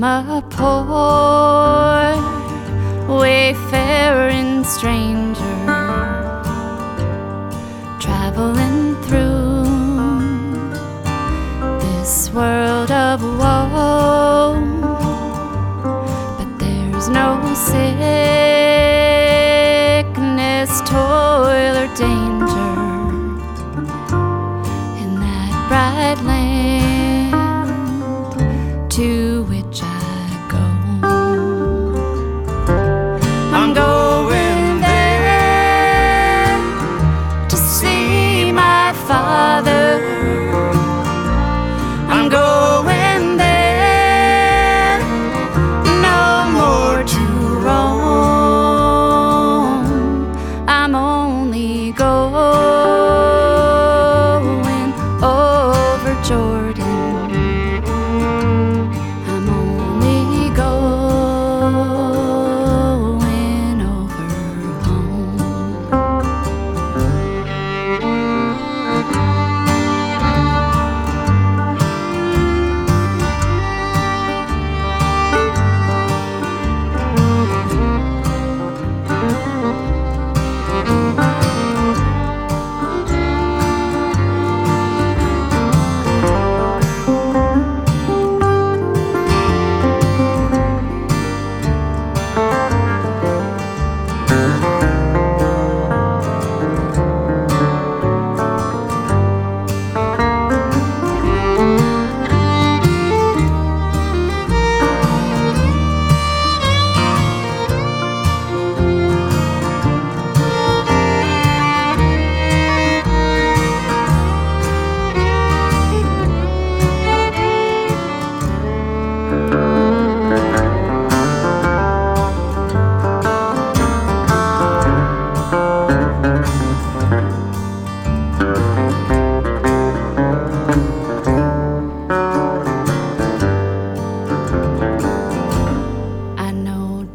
I'm a poor wayfaring stranger traveling through this world of woe, but there's no sickness, toil, or danger I'm going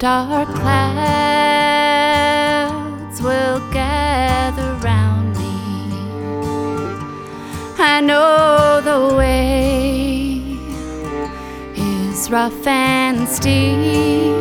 dark clouds will gather round me. I know the way is rough and steep,